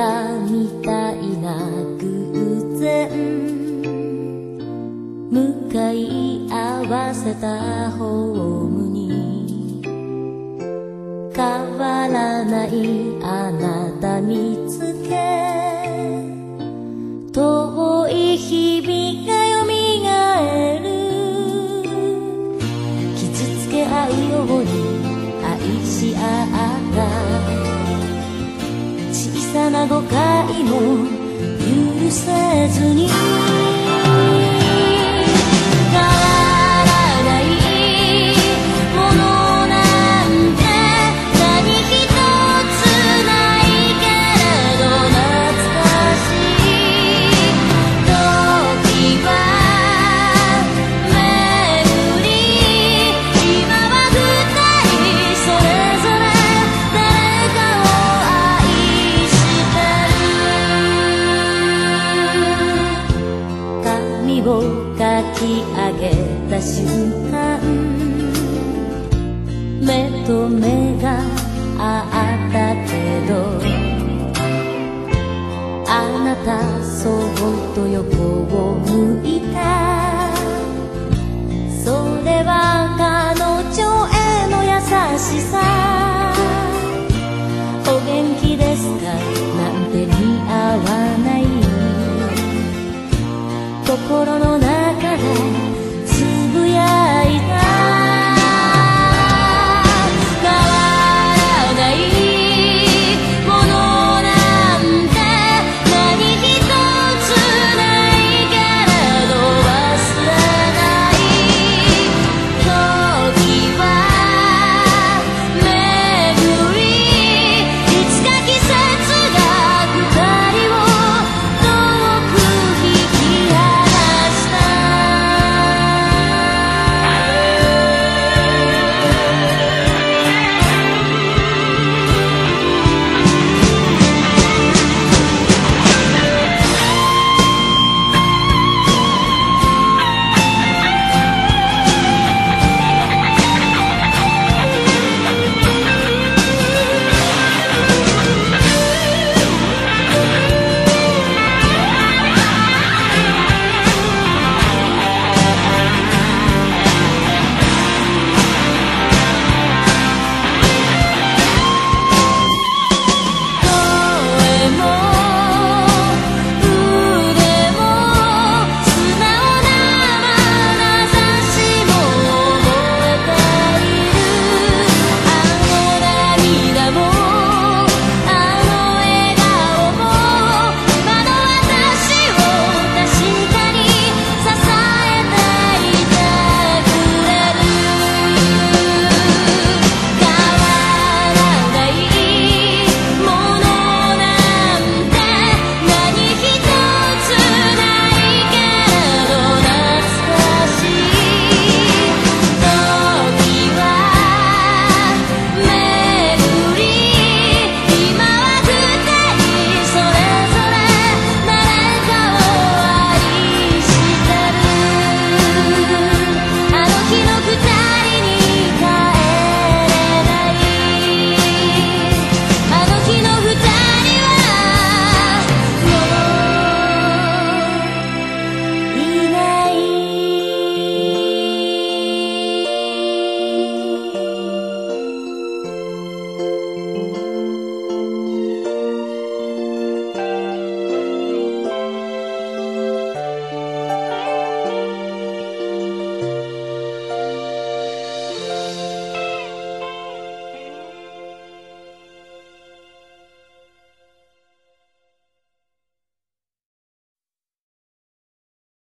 みたいな偶然向かい合わせたホームに変わらないあなた見つけ界も許さずにき上げた瞬間目と目があったけどあなたそっと横を向いた。それは